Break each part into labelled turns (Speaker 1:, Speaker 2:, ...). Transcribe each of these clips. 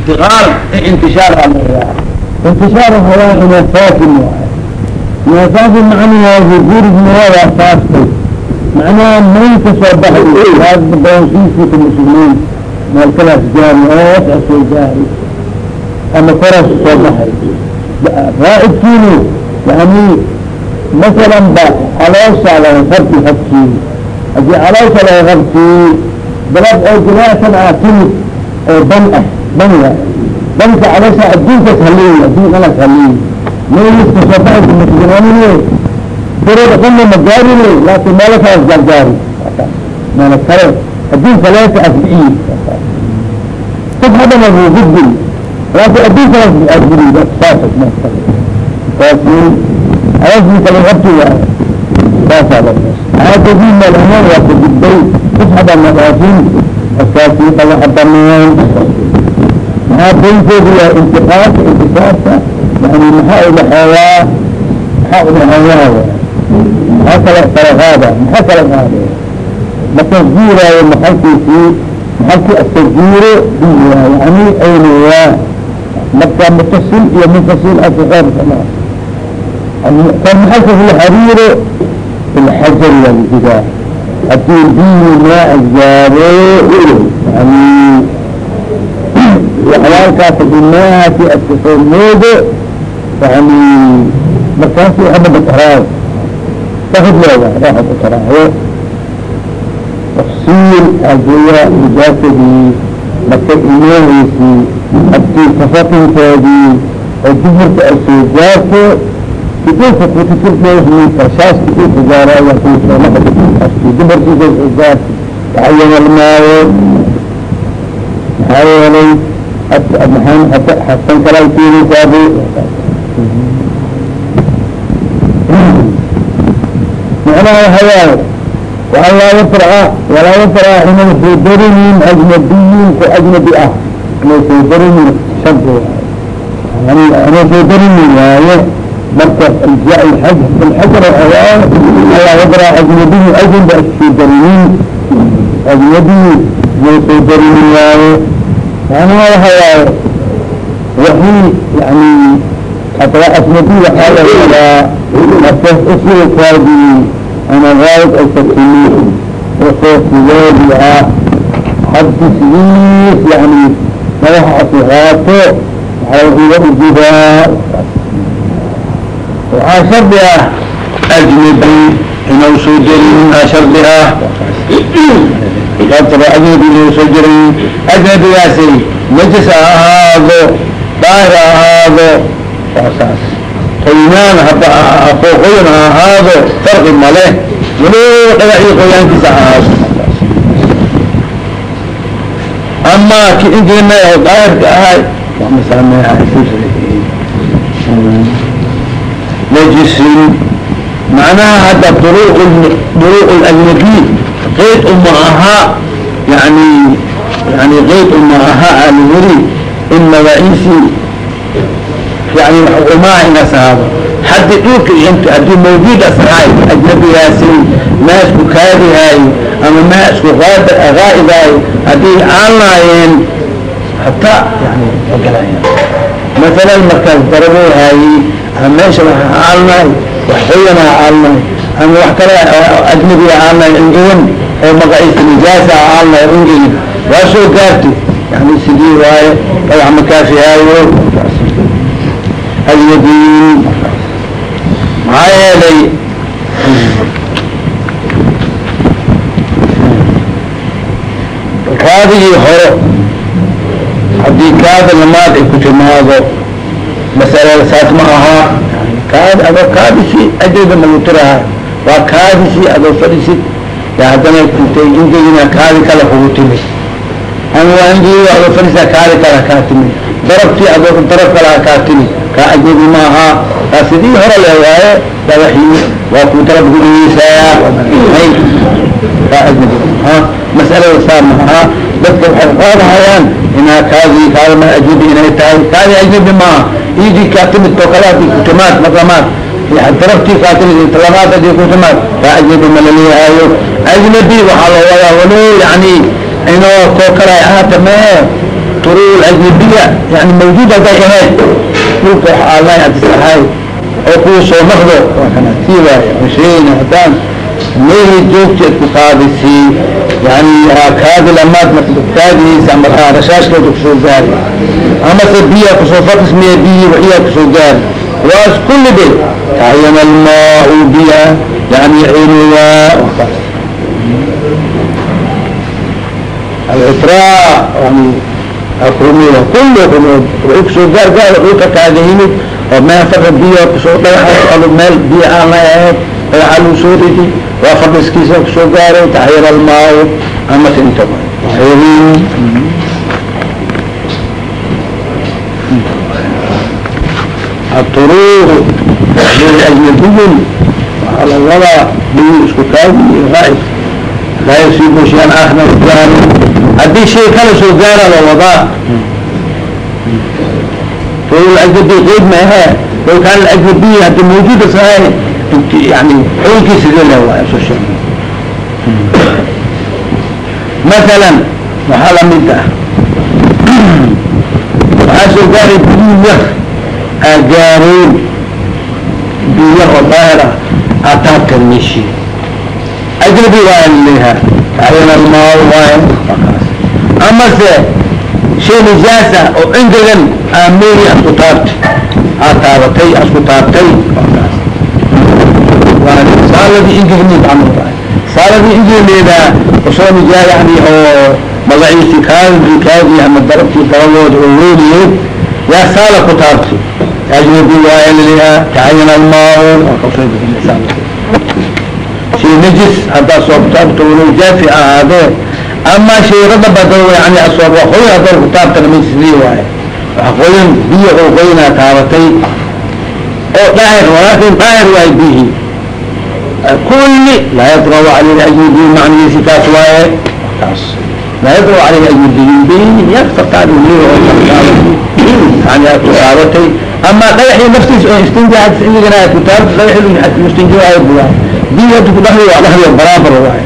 Speaker 1: intiqaal intishaara intishaar
Speaker 2: waa inafaakin inafaakin macnaha hujurid mirada faaskay macnaha maynka soo baxay kaas doonsiisiika muslimiin meel kalaas gaari hoos asoo gaari ama koraas soo baxay raacidkiinu yani masalan ba caloosha laga qabti habkii haddii caloosha laga qabti dabad oo jilaashan aa timid oo dan ah baniga banka calesha adduunkaas haleey adduun dhanas haleey meeliska soo baxaysa matiganaanile darada dhanna magaari le laakin meelo kalaas gargaari meelo kale adduunka leesa asbici qof hadana buu gudbin laakin adduun kalaas asbiri saas saas alasmi kale rabti waayo saasaa caagadii meel ahaan waa ka gudbay qof hadaa madaafin asaasi qaba hadaneen maxaa baynkeedu waa intiqaadka yani maxaa udhaxeeyaa maxaa udhaxeeyaa maxaa kala kala maxaa kala qaada matasjiiraayo maxalkiisii maxalkii atasjiiro biyaa yani aynayaa marka mutasil iyo munfasil asqeybsama kan maxalkiis la xariiro bilxajar waa ljidaa haddii maa asgaabo yani waxyaalkaas inaasi askasoo moodo yani markaas waxba bataraayo sahid leedahay raxa bataraayo tafsiil ageya mujaasadii marka imoohaysii haddii tafatinkeedii oo duhurka ay soo gaarto kidulka kutikirkeedii farshaaski uu ku gaaraya dumarkiisa soo gaarto waxa yeelmaayo maxaa yeelay حسن كلام فيه سابي معناها هيا وأن لا يطرع ولا يطرع حين يصدر من أجنبي وأجنبي أه يصدر من شد يعني أنا marka irjaa alxajar ogaan allaa yadraa ajnadihi ajnba iskasoo darinin ajnadihi yoosoo darinin waaye. Macnaha waxa waaye waxii yani hadaba ajnadi waxaa la rabaa marka usulkaagii ama gaalib aysakini wuxuu sideedii ah. Hadisigiis yani madaxa asqaato waxaa uga ujidaa waxaa shardi ah ajnabi inuu soo jerin aa shardi ah. Dabcadeed inuu soo jerin ajnabigaasi najis ha ahaado daahir ha ahaado saas qoynaan haba ah, fooqoyn ha ahaado farqi male walow dhagaxii qoyaankiisa ahaado amaa ki intina daahirka ahay waa masaameeha najisin macnaha hadda duruq اlajnabi qeyd uma aha yani yani qeyd uma aha alweri in magaciisi yani umaa inas ahaado haddi dhulka int haddii mawjud asahay ajnabigaasi maa isku ama maa isku gaa'idaayo haddii aan lahayen hataa yani ogalaaya masalan markaas daraboohaaye ama meesha waxa aalnahay wax xoyana aalnahay ama wax kale ajnabiga aalnahay ingegan oo magaciisa nijaasa aalnahay ingegan waa soo gaartay. Yani sidii waaye dhagax makaafihayo alyadiin maxaa yeelay? Kaadigii hore haddii kaada lamaad ay ku timaado masalada saas ma ahaa kaad adoo kaadisi ajada magutiraha waa kaadisi adoo fadhisid. Ya haddana intay ingegina kaadi kale kugu timid ama waa ingegi adoo fadhisa kaadi kale kaa timid darabtii adoo darab kale kaa timid kaa ajadi maaha kaa sidii hore le waaye dhagaxii waa ku darab gudihiisaa kaa ajadi ha masalada saa mahaa dadka waxay xoolahayaan inaa kaadii kaada ajnabi inay tahay. Kaadi ajnabi maaha iidii kaa timid oo kale haddii kutimaad marlamaad daraftii kaa timid talamaad haddii kutimaad kaa ajnabi ma laleehaayo ajnabi waxaa loo wadaa walow yani inoo koo kale ay ahaata mee turuul ajnabiya yani mawjuud hadday ahayd. Dhulka waxaa allahay adisahay oo kuu soo naqdo sii waayo hesheyna haddaan meel joogteed ku qaadisii yani kaadi lamaad taagaysa ama rashaashkeeda ku soo gaari amase biyaa ku soo fakismiya biyi waxiyaa ku soo gaari kuwaas kulli bay tahyama almaau biya yani cinuwaa alitraa yani akrumida kulli rumid wuxuu ku soo gaargaar wuxuu ka kaadahimid oo meel faka biya ku soo dhagaxa meel biya aan la ahayd ragcaduu soo ridi waa fadhiskiisa ku soo gaaray taxyir almaao ama tinta aturuu ajnabiyin waxaa laga wadaa biyu isku taagi iyo raacid laa sii boshaan ahna gaaro haddii shay kala soo gaara la wadaa. Turuu ajnabi qeyd maaha law kaana ajnabiyi haddi mawjuuda sahay yani xukunkiisa sida leh waa soo sheeg maala waxaa la mid ah waxaa soo gaaray biyu yar agaaroon biyu yar oo daahir ah ataabka meshi ajnabi waa leeyaha tacliina almaal waayo amase shay nijaasa oo cindagan ameeri asku taabtay aa taabatay asku taabtay saaladii ingegniid camalka ah saaladii ingeleeda u soo nijaa yani oo magaciisii kaadii kaadii ama darabkii dabadood oo weyliyeed yaa saala ku taabti ajnabi waaya tacayan almaa shay najis haddaa soo kutaabto walow jaafi ahaadee ama shayrada bada
Speaker 1: yani asoob qoyn hadda kutaabtana majisni waaye. Waa qoyan biyo oo qoynaa taabatay. Oo daahir walaakin daahir waay bihi
Speaker 2: كل لا يطغى عليه الأجنبي معنى سكاس واحد لا يطغى عليه الأجنبي به يفتقد له يعني كتابتي أما قيحي نفسي استنجا استنجا كتاب قيحي مستنجا هاي بوا دي يدك ظهري وظهري برابر واحد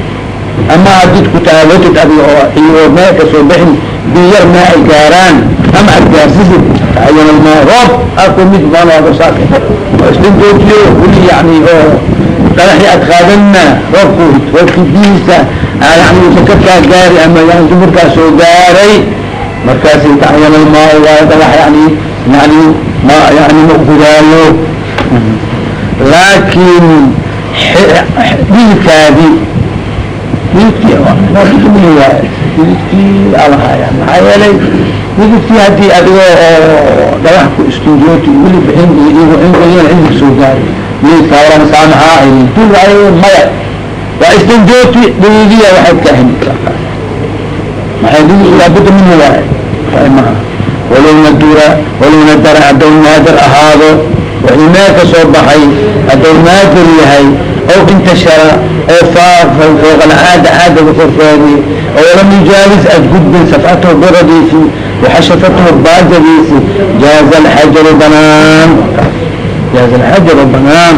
Speaker 2: أما عدد كتابتك أبي هو ما كسبحن بير ماء الجاران أما الجارسيس تعين الماء رب أكو ميت مالا هذا ساكن واستنجا تلو ولي يعني هو dhagaxii aad qaadana roobku roobkidiisa yani usa ka ama yani jumurkaa gaaray markaas tacyan almaa yani yani ma yani ma gudaayo laakin dilkaadi dilki midabkii alahaya maxaa yeelay midabkii haddii adigoo oo dhagaxku stuudiyooti weli bixin iyoinkayan cilmig soo gaaray liikaaran saamaxaa ini dul waayo maya waa istanjooti dhigiigiya waxayd ka ahin maxay dhigi laabudda minhu waay waay maha walow nadura walow nadara haddaw naadir ahaado wuxuu meel ka soo baxay haddaw naadir yahay oo intashara oo faafay oo qalcaada caada ufafaagay oo lam yujaalis adgudbin safcatahu baradiisi waxashafatahu baajadiisi jaaza banaan. Jaaza banaan.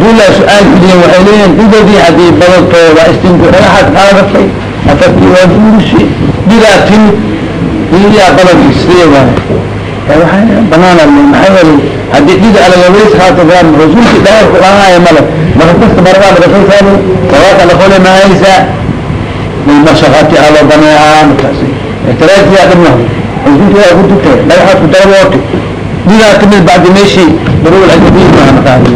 Speaker 2: Duulaa su'aal keliya waxay leeyihiin didadii haddii badaltooda istinku dhagaxaad qaadafay afartii waa duulisi dhilaatin diyaa badalkiisee محيول هدي تيجي على يويس خاطر قام رسول في دائر قرآن يا ملك ما كنت مرة رسول ثاني فواك لقول ما يسا من مشاقات على بناء مكاسي اعتراض يا ابنه رسول يا قلت كده لا يحط كتاب وقت بلا كمل بعد ماشي بروح العجبين مع مقاهي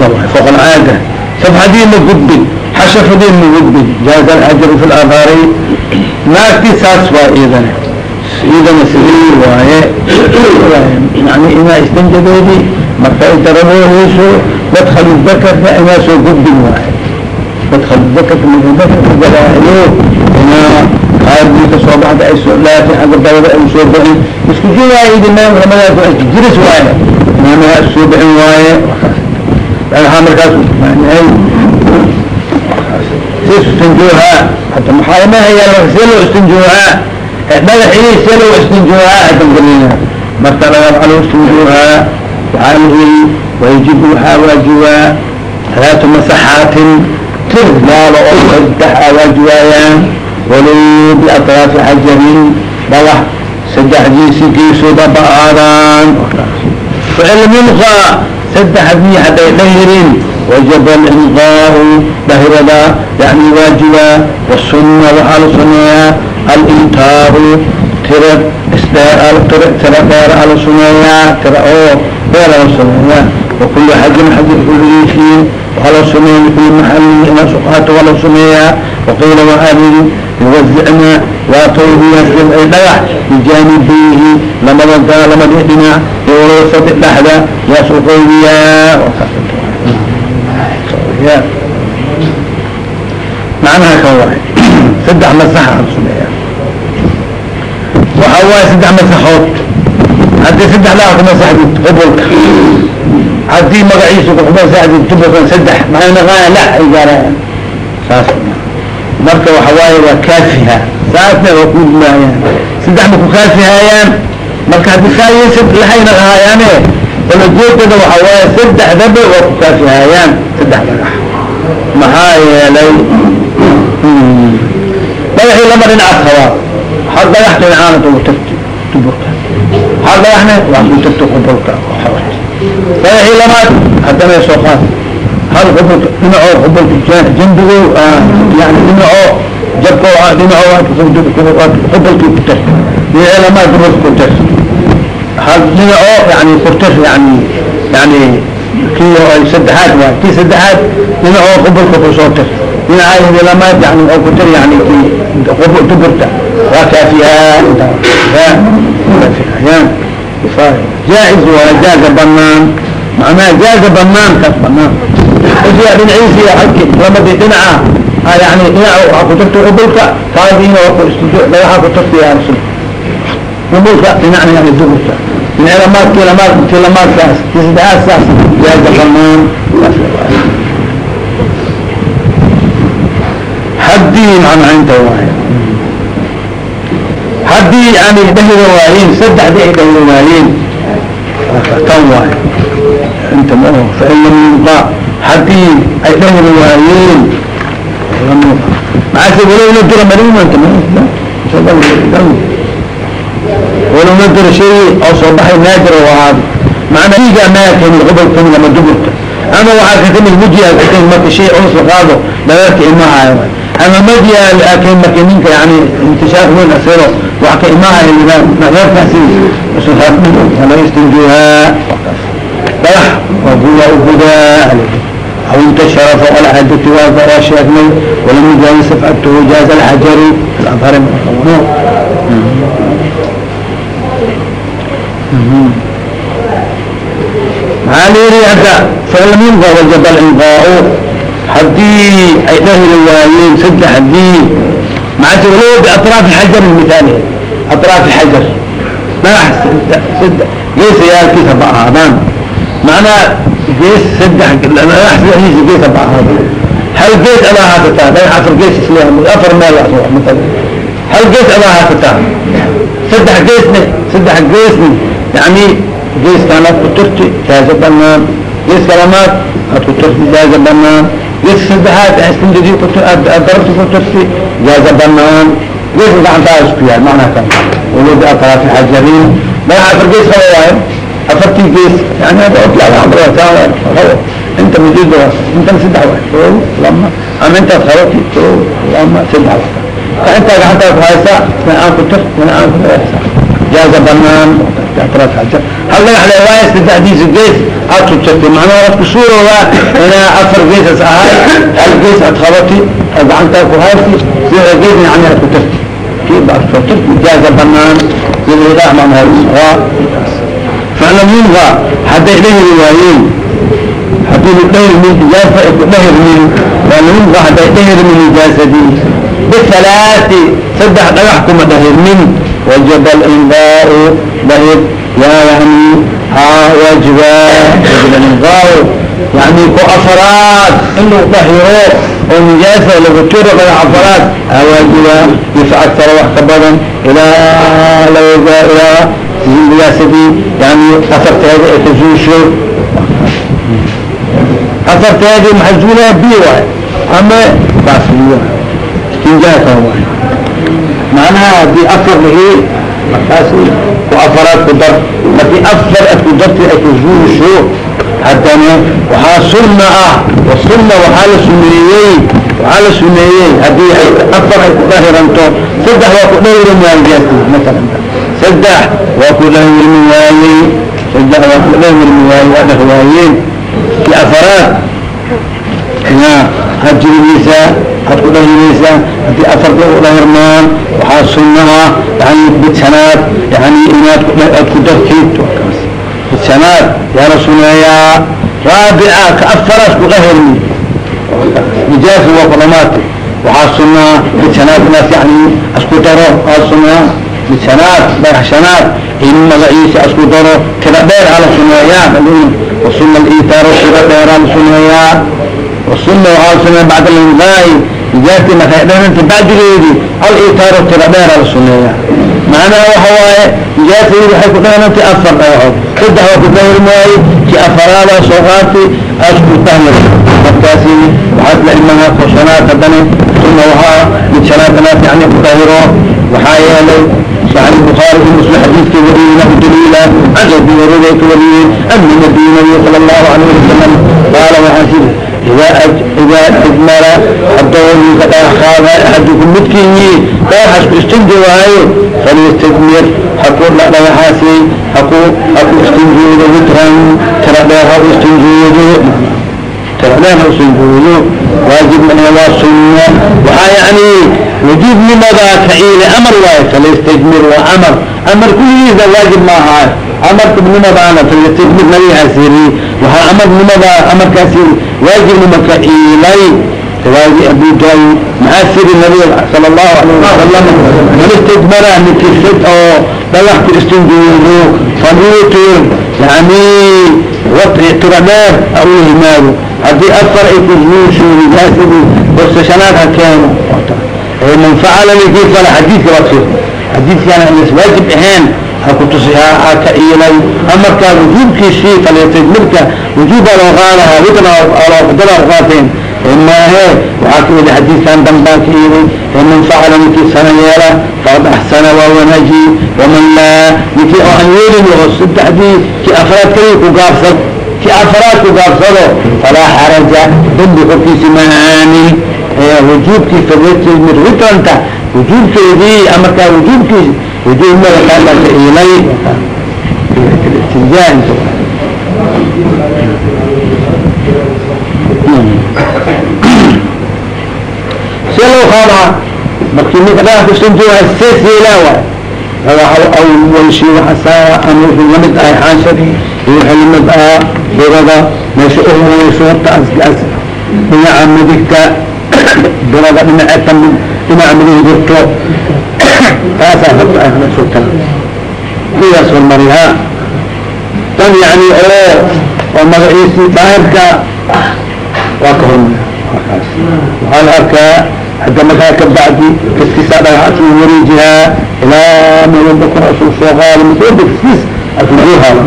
Speaker 2: طبعا فوق العاده casha fudin ma gudbi fi labaari naagti saas waa iidane iidana sidii waaye yani inaa isdanjadeedi marka ay darabooyeyso dadhalu dakarka inaa soo gudbin waaye dadhalu dakarka madakarka galaayo inaa qaadinka soo baxda ay soo dhaafin xagga dabada ay soo badin isku jiraa idina lamadaas waa isjiris waaye imaamaha soo bixin waaye dhagahaa markaas istinjuha hata maxaamahayaa sia loo istinjuha dhagaxii sia loo istinjuha hatangalina marka lagabcalo istinjuha waxaa lihi wayajibu waxaa waajibaa halaatu masaxaatin
Speaker 1: tir laaba oo saddex aa waajibaayaan. Walow biatraafi xajarin. Dhagax sadexdiisigiisuba ba'aadaan fain lam yulqa saddex haddii hadday wajaba alinqaau dhahirada yani waajiba wasunna waxaa la suneeyaa alintaaru tira tira dheer ala suneeyaa tira oo dheer ala suneeyaa wakulu xajin xajir kulligiisii waxaa la suneeya likuli maxalin ina suqaato waa la suneeyaa waqiila waxaa yidhi yuwazicna waa tawbiyaas ay dhagax bijaanibayhi lamada gaa lamadii dhinac iyo walawsadi dhexda yaas u qaybiyaa macnaha kan waay saddex masax aan suneeya waxa waaye saddex masaxood haddii saddexdaa ku masaxdid qubulka haddii magaciisa ku masaxdid tubukan saddex maxay naqaaya la ay gaarayaan saas marka waxa waaye waa kaafiha saasna waa ku maayaan saddex ma ku kaafihaayaan marka haddii kaaysa lahayna ahaayaane olajeedada waxa waaye saddexdaba waa ku kaafihaayaan saddex dhagax maxaa yeelay? Dhagaxii lama dhinacaad qabaa hal dhagax dhinacaana ugu tagti tuburka hal dhagaxna waa ku tagti qubulka dhagaxii lamaad haddana soo qaad hal qubulka dhinacoo qubulka jambigo yani dhinacoo jabka dhinacoo qubulkii ku tar dhinacii lamaad qubulka ku tar hal dhinacoo yani tar yani yani kii saddexaad waay kii saddexaad dhinacoo qubulka ku soo tar dhinaca lamaad yani oo ku tar yani kii duburta waa kaafiyaan kaafiyaan jaa'iz waa jaaza banaan macnaha jaaza banaan kaas banaan ujiya dhinaciisi halki lamadii dhinaca yani dhinaca waxaa ku tarta qubulka kaadiina waa ku istijo dhagaxa ku tarta qubulka dhinacna yani duburta dhinaci lamaad kii lamaad kii lamaadkaas kii saddexaad saas jaaza banaan haddii macnaha inta waay haddii yani dhahira waayeen saddexdii ay dhahira waayeen tan waay inta ma fain lam yulqa haddii ay dhahira waayeen maase walow la dira marimanta walow la dira shay oo soo baxay naadir oo ahaado macnaa iigaa maakan qobol kamid ama duburta ama waxaa ka kamid mujiha ka kamid marka shay culus la qaado dhageerka imahaayo ama madiya laakiin marka ninka yani intishaar weyn asiro wax ka imaahaya dhageerkaasi laga istinjuhaa dhagax waa gudaa u gudaa أو انتشر فوق العادة وشاكمي ولم يجاوز صفعته جاز الحجر في الأظهر من maxaa la yihi hadda falamyunfa wajaba alinqaau haddii ay dhahili waayeen saddexdii maaa jir walow biatraafi xajar miaali ah. atraafi xajar dhagax geesayaalkiisa ba ahaadaan macnaa gees saddex dhagax saddexdiisa geesa ba ahaadaan hal gees adaa haasataa dhagax afar gees isleeha afar meel maala hal gees adaa haasataa saddex geesne saddex geesne yani geeskaan aad ku turti jaazo banaan gees kalamaad aad ku turti jaazo banaan gees saddexaad isindadi ku darabta ku turti jaazo banaan gees gacantaa isku yaal macnaa kan walad atraafi xajariin magaca afar gees qaba waayo afartii gees yani hada otlaa inta mujud intan saddex wax oo lama ama intaad qabati oo lama saddex wax intaa gacantaa ku haysa tan aan ku turti tan aan ku haysa jaazo banaan اعتراض حاجة هل لك على رواية استدع ديس الجيس أتو تشتي معنى رأسك سورة أنا أفر جيس أسعاي الجيس أتخلطي قعدت فايسا سيرا جيس يعني أتو كيف بعد فترت جاز بنان يبقى ده معنى الإسراء فلم يلغى حتى إليه الروايين حتى يلغى من إجازة إليه من فلم يلغى حتى إليه من إجازة دي بالثلاث صدح يحكم دهر من وجب الإنغاء دهر يا يعني ها واجب وجب الإنغاء يعني كو أفراد إنه طهيرو ونجاسة لغتورة بين أفراد واجب يفعل ترى وحكبدا إلى لو إلى النجاسة يعني أثرت هذه تزوشه أثرت هذه محزولة بيوة ama baasliyo istinjaaka waay macnaha haddii afar lihi markaasi ku afaraad ku dar. Markii afar ad ku darti ay kuzuusho haddana waxaa sunna ah wasunna waxaa la suneeyey waxaa la suneeyey haddii afar ay ku dhahiranto saddex waa ku dhahirmi waayey. Masalan saddex waa ku dhahirmi waayey saddex waa ku dhahirmi waayey waa dheh waayeen. Ki afaraad ya had jirigiisa had ku dhahiraysaa haddii afarta u dhahirmaan waxaa sunna ah yani bidsanaad yani inaad ad ku dartid bidsanaad yaa la suneeyaa raabica ka afaraas ku dhahirmi nijaasa waa ku dhamaatay waxaa sunaa bidsanaad inaas yani asku daro aa sunaa bidsanaad dhagaxshanaad in magaciisa asku daro tira dheer aa la suneeyaa wasuna itaaro tira dheeraa la suneeyaa wasuna waxaa la suneeya bacd alinqaa'i nijaastii markay dheranta bacdigeedii al itaaro tira dheeraa la suneeyaa macnaha waxa waaye nijaasadi waxay ku dheerantay afar dhagaxood saddex waa ku dahir maaye ki afaraada soo qaatay asku dahir markaasi waxaad la imaha ko shanaad haddana uma wahaa mid shanaad anaas yani ku dahiro waxaa yeelay صحيح البخاري في مسلم حديث كوري له دليلا عن ابي هريره كوري ان النبي صلى الله عليه وسلم قال وحسب idaa ajmara adoonka dhaahaada axaduku midkiinyii dhaaxasku istinji waayo falyastajmir haku dhagaxaasi haku haku istinjoodo witran tara dheeha u istinjoodo tara dheeha istinjoodo waajibmana waa sunna waxaa yani wujuubnimadaa taciile amar waayo falyastajmir waa amar amar kulligiisa waajib maahaa amarnimadaana mid nabigaasyii waxaa amarnimada amarkaasi waajibnimanka iilay riwaayadii abu daawud maxaa siri nabiga sala allahu alayh wasalam man istidbara ninki sid oo dhagax ku istinjoodo fanuutir yani wadci tiro dheer ha u yimaado haddii afar ay kusuusuudigaasidu borsashanaad ha keeno. Man facala ninkii fala xadiidka waad fiirta xadiidkaana inaysan waajib ahayn hakutusi ha ka iilay amarkaa wujuubkiisii faliitay midka wujuubbaa loo qaadahaa witna cudada qaateen maahe waxaa ka mid xadiidkan ah dambaan ka iilay faman facala ninkii sana yeela faqad axsana waa wanaaji waman laa ninkii oo aan yeelin oo saddexdii kii afraad kaliya ku gaabsad kii afraad ku gaabsado falaa xaraja dambi korkiisi maaani wujuubkii faliitay mid witranta wujuubkeedii amarkaa wujuubkiisi wujuubmada kaadanta ilay istijaa inta si loo qaadaa markii ninka dhaanka sun joogaa seeseelaa waay ragaaxo awal shay waxa saa ama wuxuu la mid ahay xaanshadii iyo wuxuu la mid ahaa birada meesha u horaya suurta asgas dhinaca midigta birada dhinaceeta dhinaca midig jirto taasaa hor ah ma sugtan sidaas hormarihaa dan yani oo oo magaciisi daahirka waa ka hormar waxaa la arkaa hadda markaa kabacdi kaskiisaa dhagaxasi wareejihaa ilaa meelabakun asuu soo qaado mudooda kaskiis asuu soo haado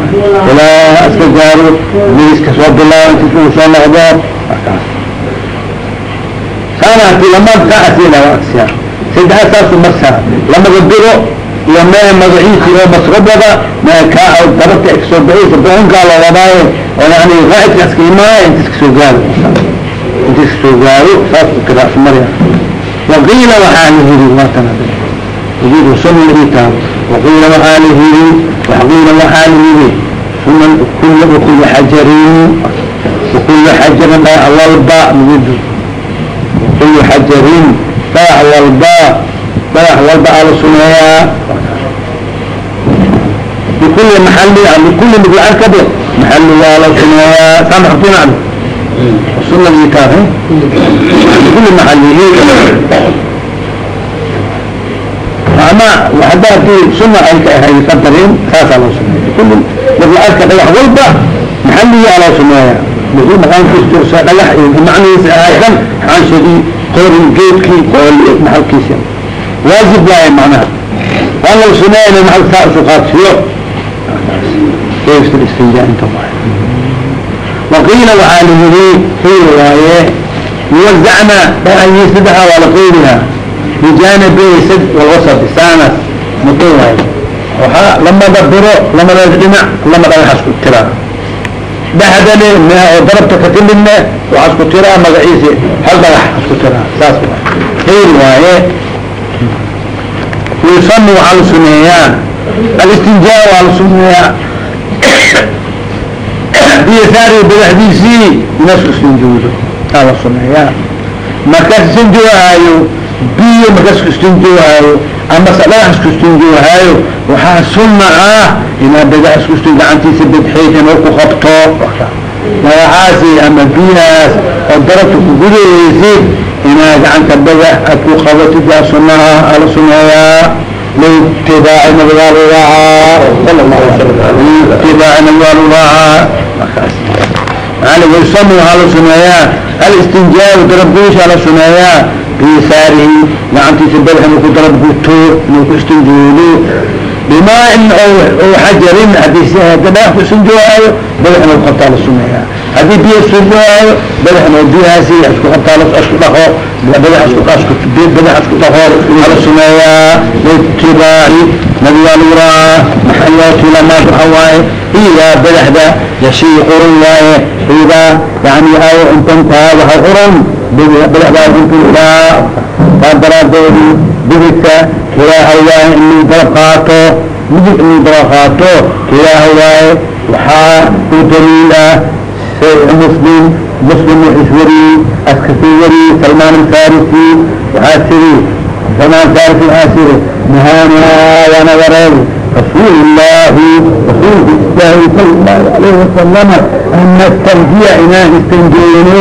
Speaker 1: ilaa aska gaaro miiska soo bilaabo inta uu soo noqdo markaas saana hati lamaan saa asiila waa agsiyaa saddexdaasaas marsaa lamaga diro iyo mee magaciisi oo masrabada ka dabarta ka soo baxaysa bixinkaa la rabaaye oo yani qaa'idka iska imaaya inta iska soo gaado inta iska soo gaado saas kiraasmari waqiila waxaa la yiri waatan ujeed sunan itaa waqiila waxaa la yiri waqiila waxaa la yiri sunan kulla kulla xajarin kulla xajarin dhaa lalba ujeed kulla xajarin madax walba madax walba ala suneeyaa bikuli maali ah, bikuli mdlakade maaliga ala suneeyaa saamaxutinad suna itaaf bikuli maalihi ama hadaatii suna ay haysan darin saasaa loo suneeya bikuli midlacadka dhagax walba maxaliga ala suneeyaa maqaankiis jirsa dhagax macnihiisa ahaysan xaanshadii korin geedkii gool maalkiisa waajib laay manaha waan law suneyn maalkaa isu qaadsiyo. Istinja inta waqiila waxaa liyihi qiil waaye yuwazacna daayi saddexa waa laqiilihaa lijaanab sad walwasab saanas. Muqi waaye. Waaa lamada biro lamada dhinac lama dhagaxas tiraa dhexdani ma darabta katilina waxaa isku tiraa magaciisi hal dhagax isku tiraa saas hayr waaye yusanu waxaa la suneeyaa alistinjaa waa la suneeyaa biyasaari badaxdiisii inasku istinjoodo aa la suneeyaa markaas istinjoohaayo biyo markaas istinjoohaayo ama dhagax isku istinjoohaayo waxaa sunna ah inaad dhagax isku istin gacantiisa bidxiid inuu ku qabto. Dhagaxaasi ama biyahaas oo darabta ku gudayeysid inaad gacanta dhagax aad ku qabatid yaa sunnaha ala suneeyaa liitibaaci nabiyaalulahaa sala allahu wayusanu waxaa la suneeyaa alistinjaabu darab gudashaa la suneeyaa biyasaarihi gacantiisa badax inuu ku darab guto inuu ku istinjoodo bimaa in xajarin haddii dhagax ku istinjoohaayo badax inuu qabtaa la suneeyaa haddii biyo istinjoohaayo badax inuu biyahaasi isku qabtaa isku dhaqo badax isku dhaqo ala suneeyaa litibaaci nabigaa lagu raaa maxayaati lamaad waxa waaye idaa badaxda yashii qurun waaye idaa yani ay intantaa waxa quran badaxdaa intu ilaa taa daraadeedi bidigta ilaaha waaye inuu darab qaato midig inuu darab qaato ilaaha waaye waxaa u daliil ah muslim muslim wuxuu wariyey askasuu wariyey salmaan alfarisi waxaa tiri salmaan farisi waxaa tiri nahaanaa waana wareeg رسول الله رسول الله صلى الله عليه وسلم أن نسترجع إناه استنجينه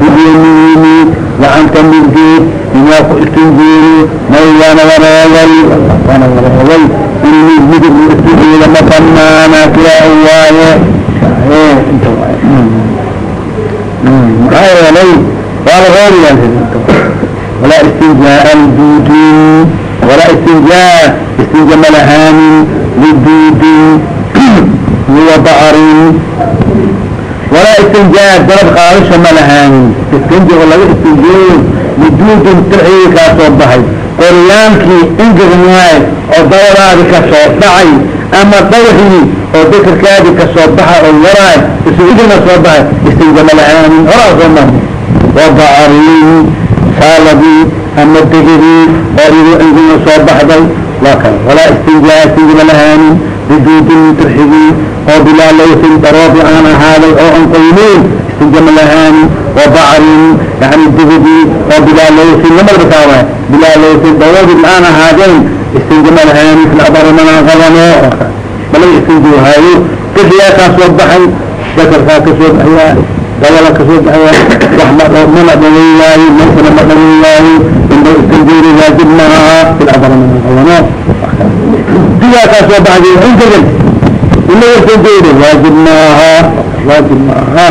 Speaker 1: باليمين وعن تمجيد إناه استنجينه مولانا وراغل وانا وراغل إني مجد الاستنجي لما طمانا يا أوايا ايه انت معايا لي قال walaa istinjaan duudin walaa istinjaa istinja ma lahaanin liduudin iyo walaa istinjaa dalab qaadasho ma lahaanin oo laga istinjeeyo liduudin tirxigii kaasoo bahay qoryaankii ingegn oo dabadaadi ka soo dhacay ama dawxii oo dakarkaadi ka soo baxa oo yaraay isuudana soo baxay istinja lahaanin horaa soo ma wabacarin saaladii ama degdii barigu inguna soo baxday waa kan walaa istinjaa istinji lalahaanin biduudin turxigii oo bilaa daroobi aan ahaaday oo an qoyneyn istinja lahaanin wa bacrin yani degdii oo bilaa lawsin lamalbasaaba bilaa daroobi aan ahaadeen istinja lahaanin filabari qabano malaga istinji wahaayo dixiyaakaa soo baxay dakarkaa ka baxyaa dabala ka soo baxaya wax madh dhalin waayo mankana ma dhalin waayo inba istanjeeri waajib maaha filcadalamahayawaanaat digaakaa soo baxday inkagan inla istanjeeri waajib maaha waajib maaha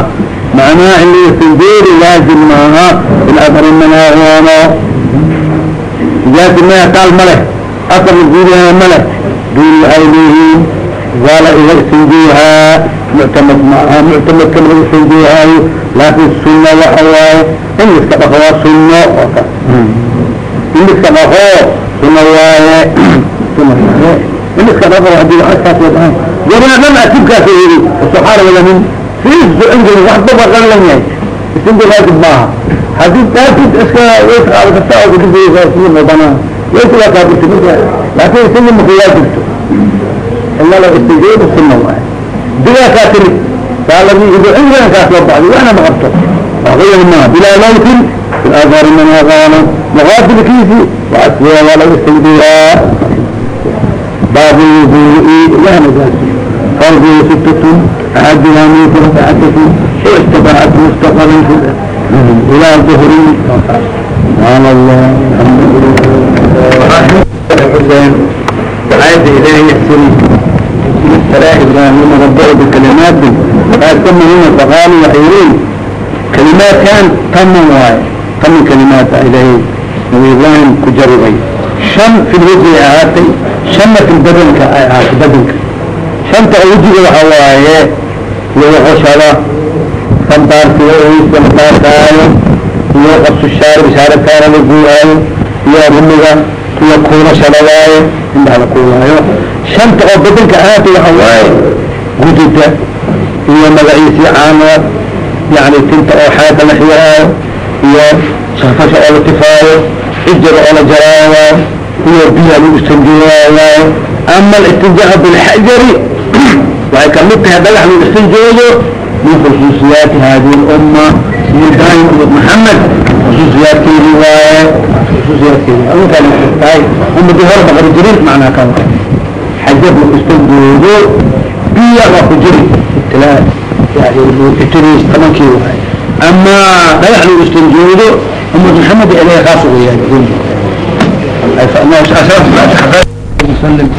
Speaker 1: macnaha inla istanjeeri waajib maaha filcadalamanahayano digaasi maya kaal ma leh asal guudaha ma leh duul waxay leeyihiin وala iga isanjihaay muctamad maaha muctamadka laga isanjihaayo laakin suno waxa waaye in iska dhaqo waa suno oo ka. In iska dhaqo suno waaye in iska dhaqo haddii lacagtaas wadahay gabna dhan asibkaas yidhi suxaar wadanin siis socon jirin wax dabaqan lan yahay. Isinji raajib maaha. Hadii taasi iska waysa qaadata saa ugu dibiysa sida mudanaa waysa waa kaabirta marka laakin isinji marka waa jirto إلا لو استجيب السنة واي بلا كاتل قال لي إذا عندنا كاتل بعض وأنا مغبطه وغير ما بلا موت في الآثار من هذانا مغافل كيفي وأسوى ولا يستجدها باب الوضوء لا نجاسي فرضه ستة أحدها ميت رفعته واستبعت مستقرا إلى ظهر سبحان الله الحمد لله الحسين عاد إليه يحسن السلاح إبراهيم ربه بكلمات قال تم هنا فقالوا وحيرين كلمات كان تم واي تم كلمات إليه نبي إبراهيم كجربي شم في الوجه آتي شم في البدن كآيات بدنك شم تأوجه وحواية ويغشرة سمتار في وعي سمتار كآية iyo qabsu shaarib shaaribkaana la guuraayo iyo rumiga iyo kuunashada waaye indhaha la kuulaayo shanta oo bedelka ahaata waxa waaye gudida iyo magaciisii caana yani tinta oo xaada la xiyaayo iyo safasha oo la tifaayo cijada oo la jaraayo iyo biya lagu istanjooyaayo ama الاستنجاء بالحجر waxay kamid tahay dhagax lagu istanjoodo min khusuusiyaati hadihi الأمة سيدان محمد khusuusiyaadkeedi waaye khusuusiyaadkeedi arinkaan tahay umadi hore baqari jirin macnaa kan xajar lagu istanjoodo biya waa ku jiri ibtilaas tobankii waaye ama dhagax lagu istanjoodo umad محمد ilahay khaas ugu yahay وسلم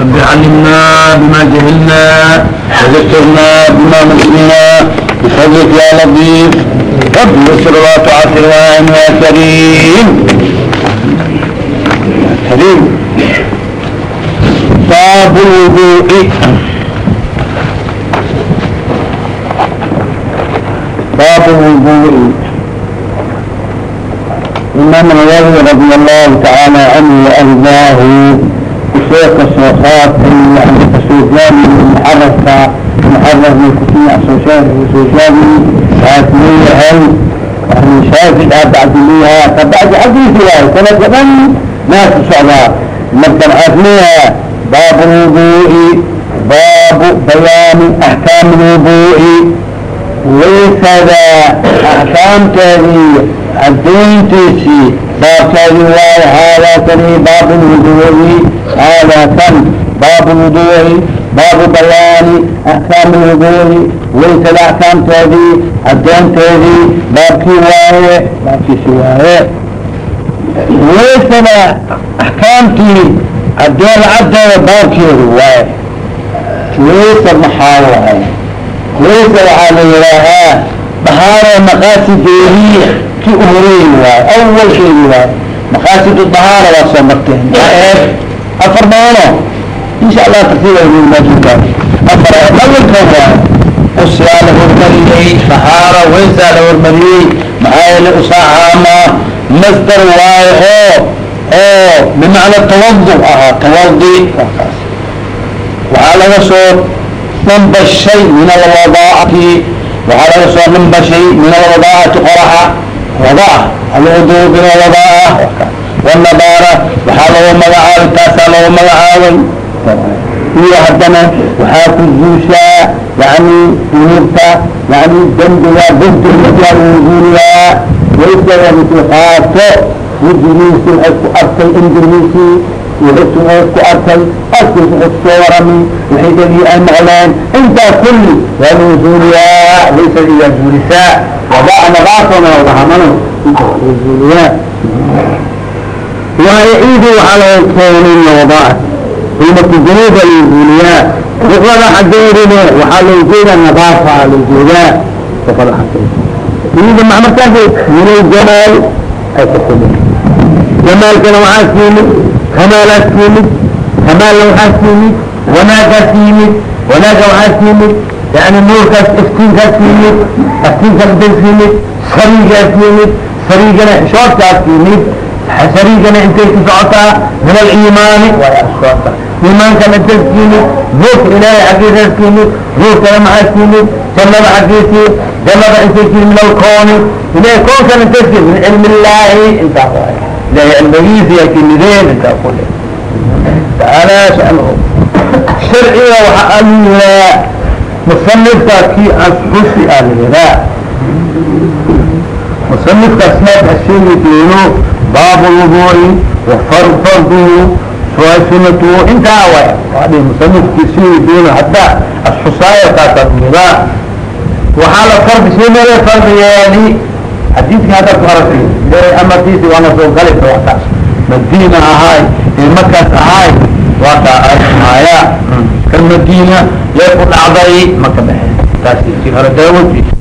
Speaker 1: رب علمنا بما جهلنا وذكرنا بما نسينا بفضلك يا لطيف رب يسر ولا تعسر يا كريم كريم باب الوضوء باب الوضوء الإمام النووي رضي الله تعالى عنه وأرضاه بشيخ الشيخات يعني السوفياني المحرف محرف من كتير السوفياني شافعية هل يعني شافعي بعد ليها فبعد حديث لها سنة كمان ناس الشعراء مركب عثمية باب الوضوء باب بيان أحكام الوضوء ليس ذا أحكام تاريخ عدينتيسي باب رواية هذا تني باب الوضوء هذا كم باب الوضوء باب بيان احكام الوضوء ليس الاحكام تهدي عدين تهدي adoon cadooda baabkeedu waay kleysa maxaa waay? Kleysa waxaa la yidhaahaa bahaaroo maqaasideedii ki u horeeyi waay awalkeedi waay. Maqaasidu bahaara waa soo marteen aed afar noono insha allah tartiibamaajunta afar awalka waay. Usyaa la hormariyey bahaara weysaa la hormariyey. Maxaa yeele usaacaama masdar waayo ويسا له المريي معايا لأساعامة مصدر واي أو أو بمعنى التوضع أها توضي وعلى رسول من بالشيء من الوضاءة وعلى رسول من بالشيء من الوضاءة قرحة وضع الوضوء بنا وضاءه والنبارة وحاله مغعاوي تاسا له مغعاوي هي هدنا وحاكو الزوشا يعني ذنوبتا يعني الدم يا بنت المثل الوزوليا ليس يعني خاصة والجنيسي أكو أرسل إندونيسي وحسن أكو أرسل أرسل الصورمي وحيد لي المعلان انت كل والوزوليا ليس إلى الزولساء وضعنا باطنا وضعنا الزوليا ويعيد على الكونين وضعه قيمة الجنوب للزوليا وقال حديرنا وحال الجنة النظافة على الزوليا وقال حديرنا يريد مع مرتفع من الجمال أي تقولون jamaalkana waxaa siimid kamaalaas siimid kamaalna waxaa siimid wanaagaas yimid wanaaga waxaa siimid yani nuurkaas iftiinkaas yimid iftiinkaas bas yimid sariigaas yimid sariigana xishoodkaas yimid sariigana intay ku socotaa min aliimaani waashoota iimaankana intaas yimid ruuka ilaahay xagiisaas yimid ruurkana maxaas yimid jannada xagiisii jannada intay yimid min alkooni ilahay koonkana intaas yimid min cilmi illaahi. Intaas magisiya kinideelinka kule taalaasha ano sharciga waxaa aliraa musanifka kii ansuxusi aliraa musanifkaasnaad asheegi doono baabu wa fard farduhu intaa waay waadi musanifkii sheegi doono hadda asxusaaya taasad nidaa waxaa la fardi sheegaa fardi yeeli xadiidkii haddaad ku aragtay ilaahay amarkiisi waana soo galaysa waxkaas madiina ahaay ilmakaas ahaay waa aaya ka madiina yay dhacday maka dhexe taas hore daawadiisa